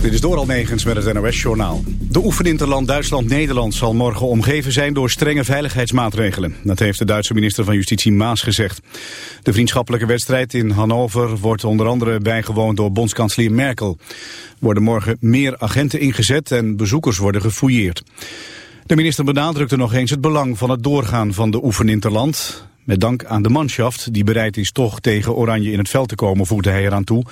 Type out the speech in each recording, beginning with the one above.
Dit is door Almegens met het NOS-journaal. De oefeninterland Duitsland-Nederland zal morgen omgeven zijn door strenge veiligheidsmaatregelen. Dat heeft de Duitse minister van Justitie Maas gezegd. De vriendschappelijke wedstrijd in Hannover wordt onder andere bijgewoond door bondskanselier Merkel. Er worden morgen meer agenten ingezet en bezoekers worden gefouilleerd. De minister benadrukte nog eens het belang van het doorgaan van de oefeninterland. Met dank aan de manschaft die bereid is toch tegen Oranje in het veld te komen, voegde hij eraan toe.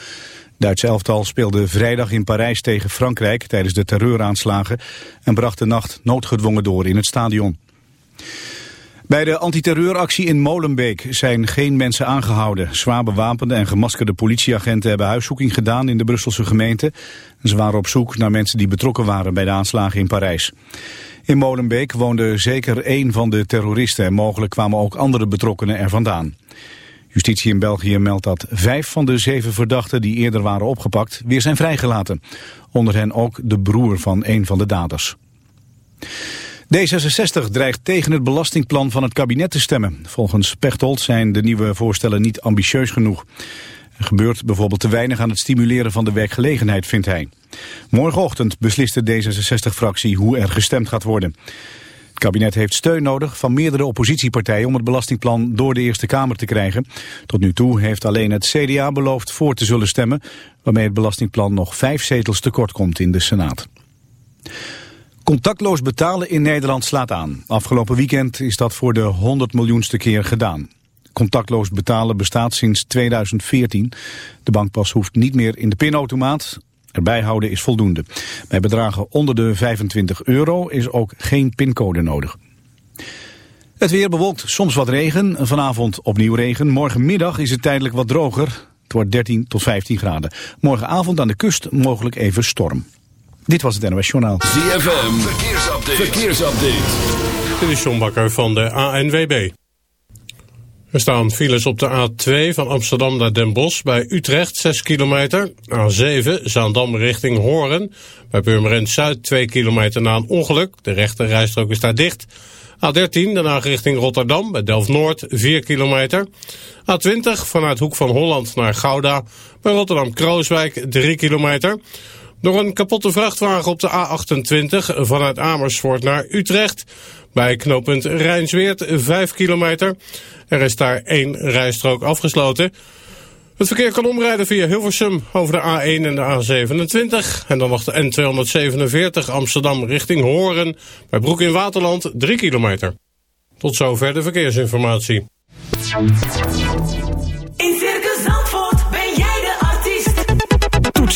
Duitse elftal speelde vrijdag in Parijs tegen Frankrijk tijdens de terreuraanslagen en bracht de nacht noodgedwongen door in het stadion. Bij de antiterreuractie in Molenbeek zijn geen mensen aangehouden. Zwaar bewapende en gemaskerde politieagenten hebben huiszoeking gedaan in de Brusselse gemeente. Ze waren op zoek naar mensen die betrokken waren bij de aanslagen in Parijs. In Molenbeek woonde zeker één van de terroristen en mogelijk kwamen ook andere betrokkenen er vandaan. Justitie in België meldt dat vijf van de zeven verdachten die eerder waren opgepakt weer zijn vrijgelaten. Onder hen ook de broer van een van de daders. D66 dreigt tegen het belastingplan van het kabinet te stemmen. Volgens Pechtold zijn de nieuwe voorstellen niet ambitieus genoeg. Er gebeurt bijvoorbeeld te weinig aan het stimuleren van de werkgelegenheid, vindt hij. Morgenochtend beslist de D66-fractie hoe er gestemd gaat worden. Het kabinet heeft steun nodig van meerdere oppositiepartijen om het belastingplan door de Eerste Kamer te krijgen. Tot nu toe heeft alleen het CDA beloofd voor te zullen stemmen, waarmee het belastingplan nog vijf zetels tekort komt in de Senaat. Contactloos betalen in Nederland slaat aan. Afgelopen weekend is dat voor de 100 miljoenste keer gedaan. Contactloos betalen bestaat sinds 2014. De bankpas hoeft niet meer in de pinautomaat. Erbij houden is voldoende. Bij bedragen onder de 25 euro is ook geen pincode nodig. Het weer bewolkt, soms wat regen. Vanavond opnieuw regen. Morgenmiddag is het tijdelijk wat droger. Het wordt 13 tot 15 graden. Morgenavond aan de kust mogelijk even storm. Dit was het NOS Journaal. ZFM, verkeersupdate. verkeersupdate. Dit is John Bakker van de ANWB. Er staan files op de A2 van Amsterdam naar Den Bosch bij Utrecht 6 kilometer. A7 Zaandam richting Horen. Bij Purmerend Zuid 2 kilometer na een ongeluk. De rechte rijstrook is daar dicht. A13 daarna richting Rotterdam bij Delft-Noord 4 kilometer. A20 vanuit Hoek van Holland naar Gouda bij Rotterdam-Krooswijk 3 kilometer. Door een kapotte vrachtwagen op de A28 vanuit Amersfoort naar Utrecht. Bij knooppunt Rijnsweert 5 kilometer. Er is daar één rijstrook afgesloten. Het verkeer kan omrijden via Hilversum over de A1 en de A27. En dan nog de N247 Amsterdam richting Horen. Bij Broek in Waterland 3 kilometer. Tot zover de verkeersinformatie.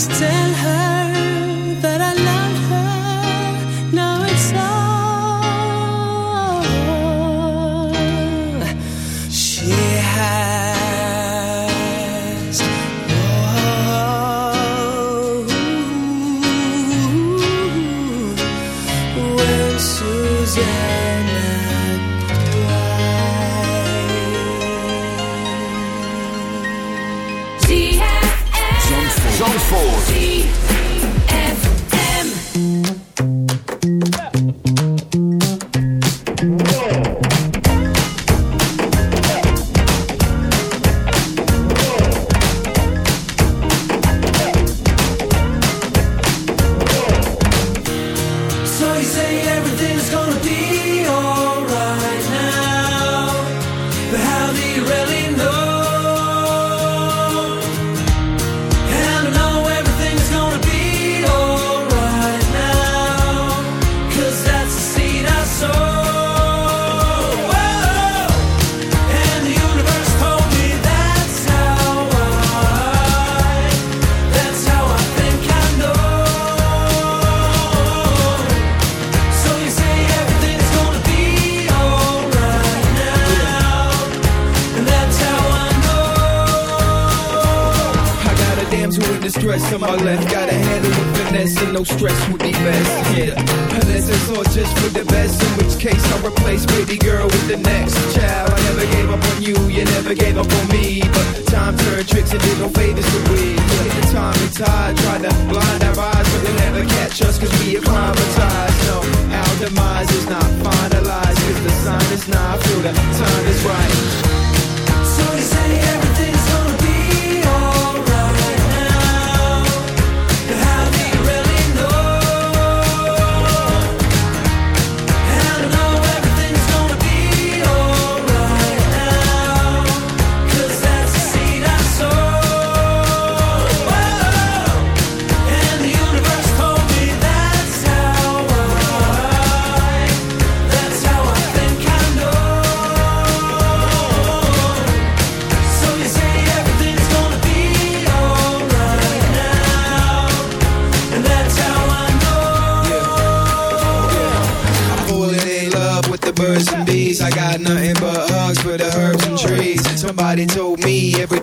just tell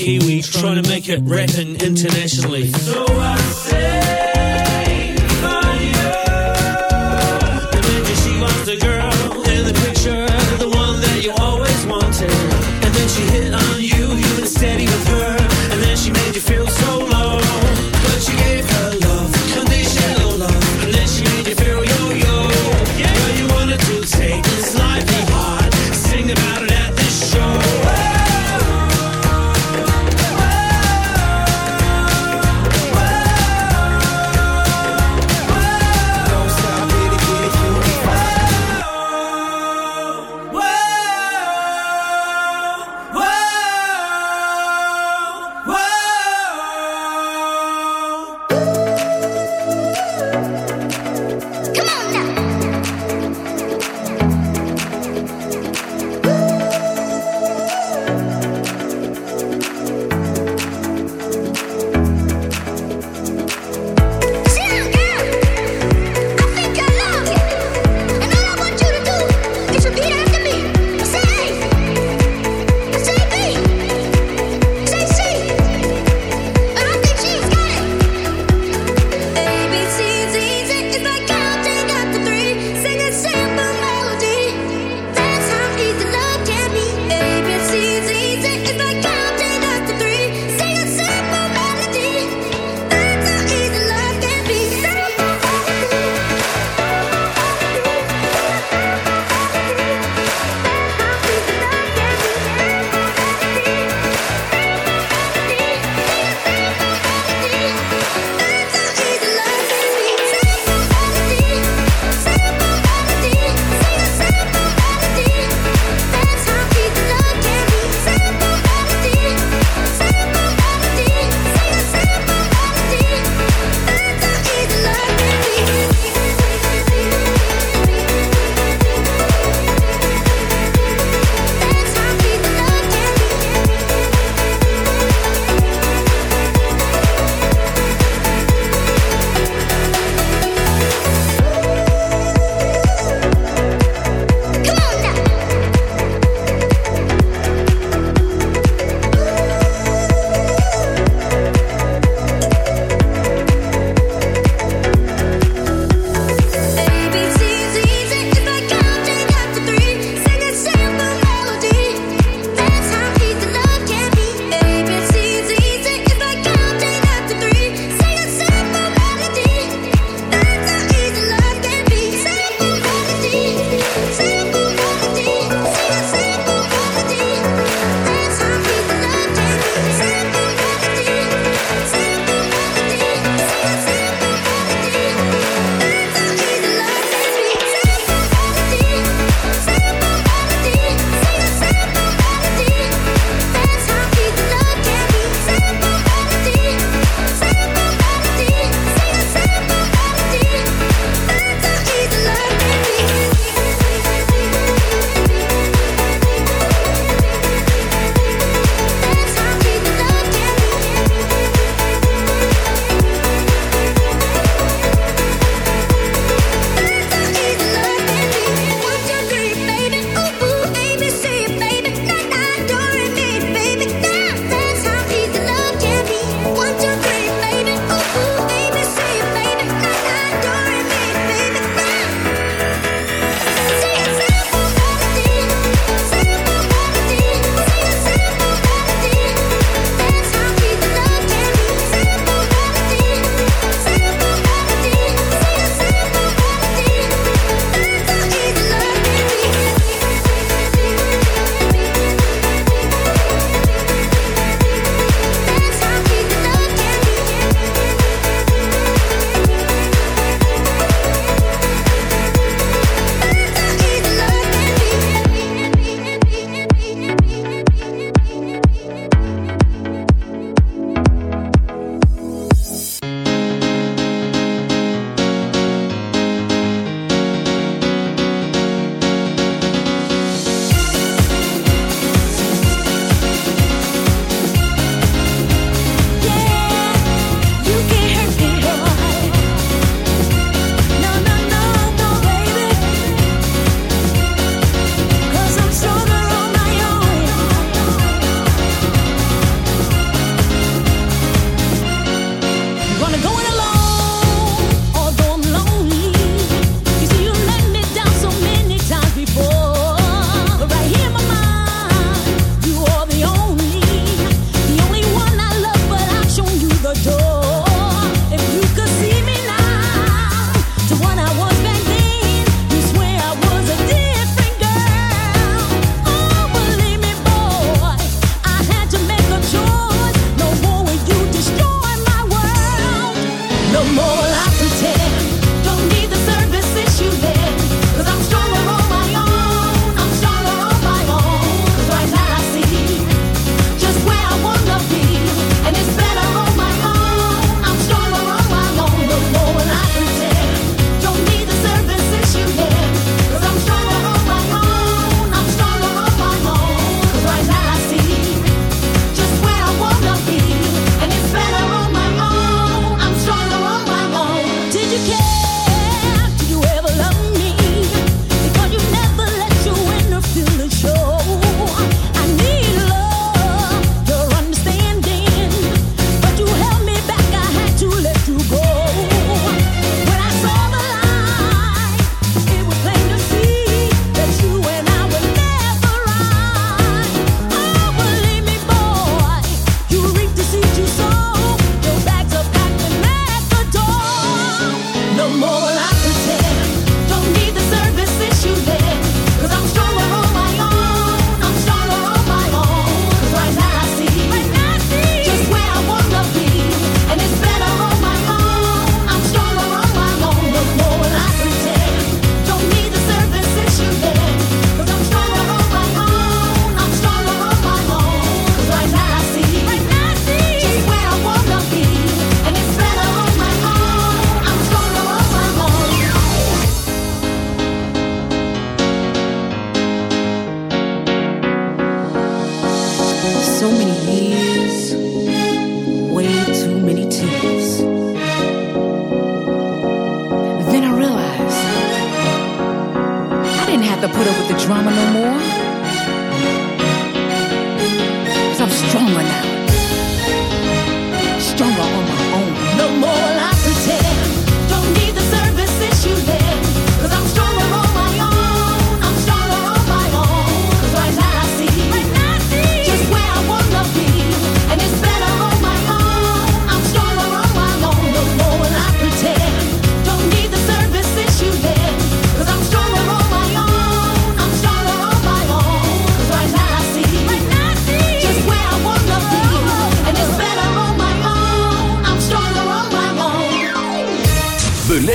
Kiwi, trying to make it rapping internationally.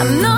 I'm not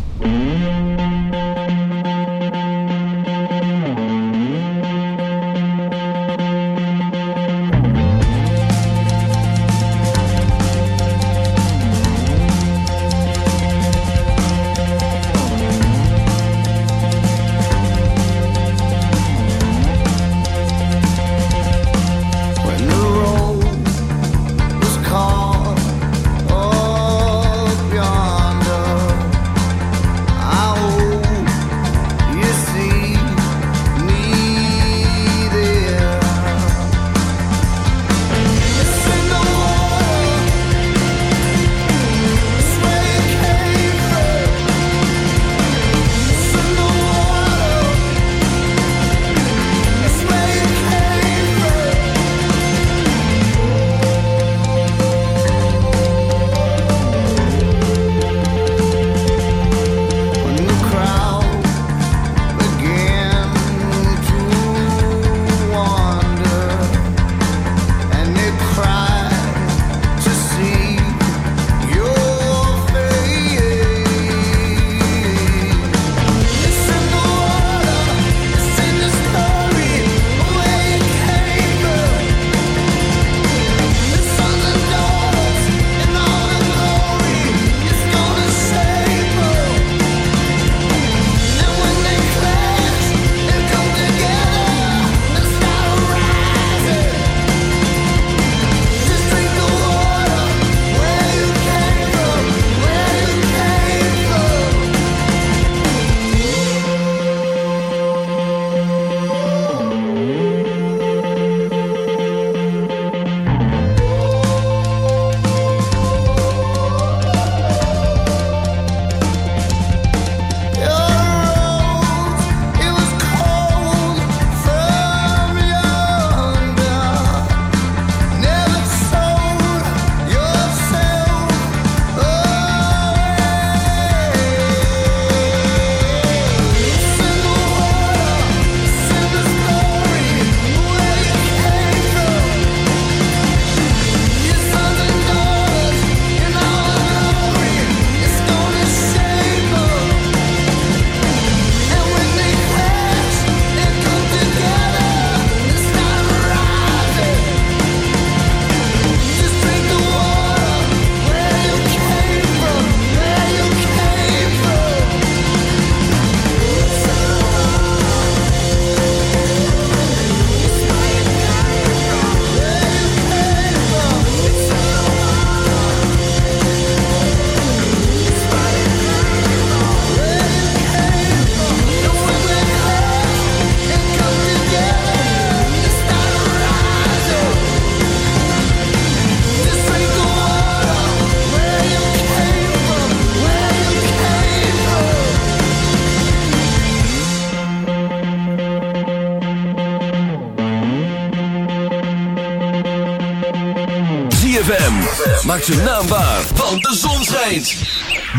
Maak zijn naam waar, want de zon schijnt.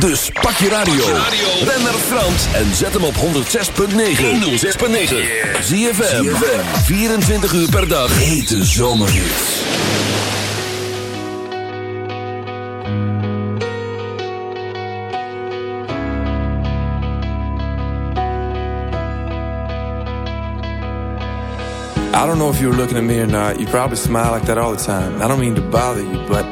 Dus pak je radio. Ben naar Frans en zet hem op 106.9. 106.9. ZFM. 24 uur per dag. Hete zomerhits. I don't know if you were looking at me or not. You probably smile like that all the time. I don't mean to bother you, but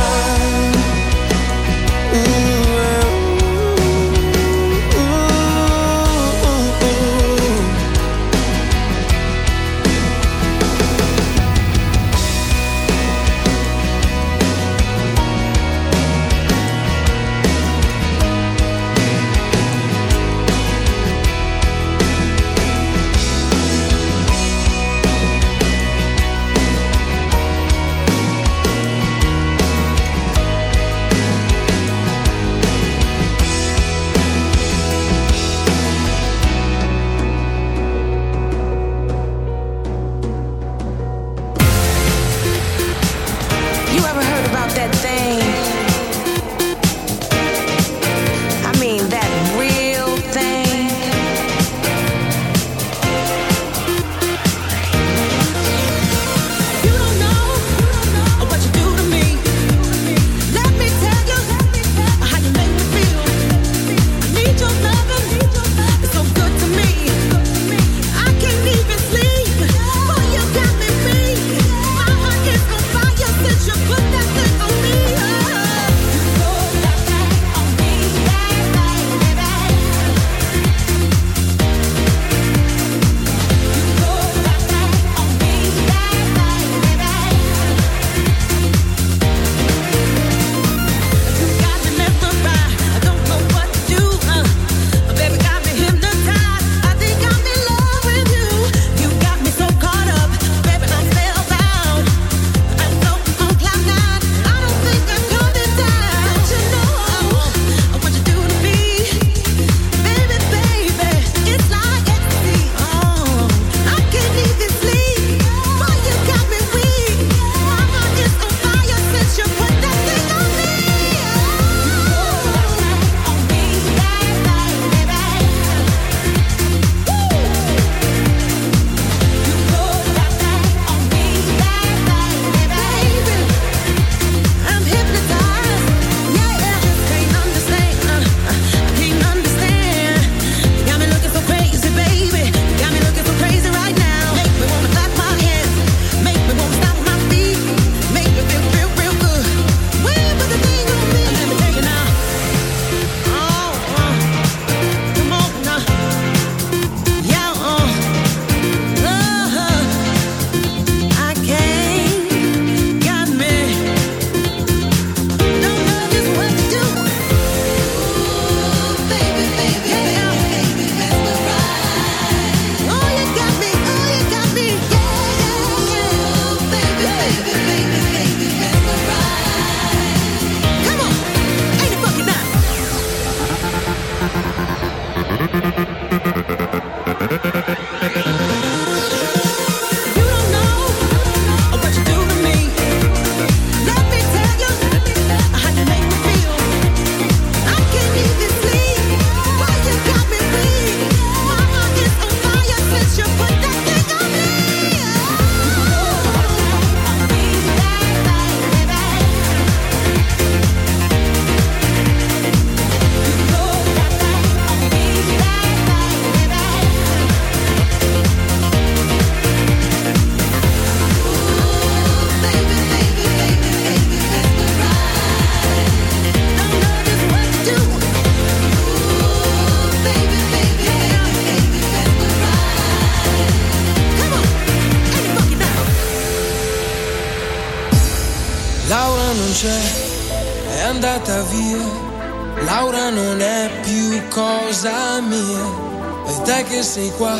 Ooh. c'è, è andata via. Laura non è più cosa mia, e te che sei qua